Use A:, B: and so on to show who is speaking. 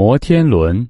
A: 摩天轮。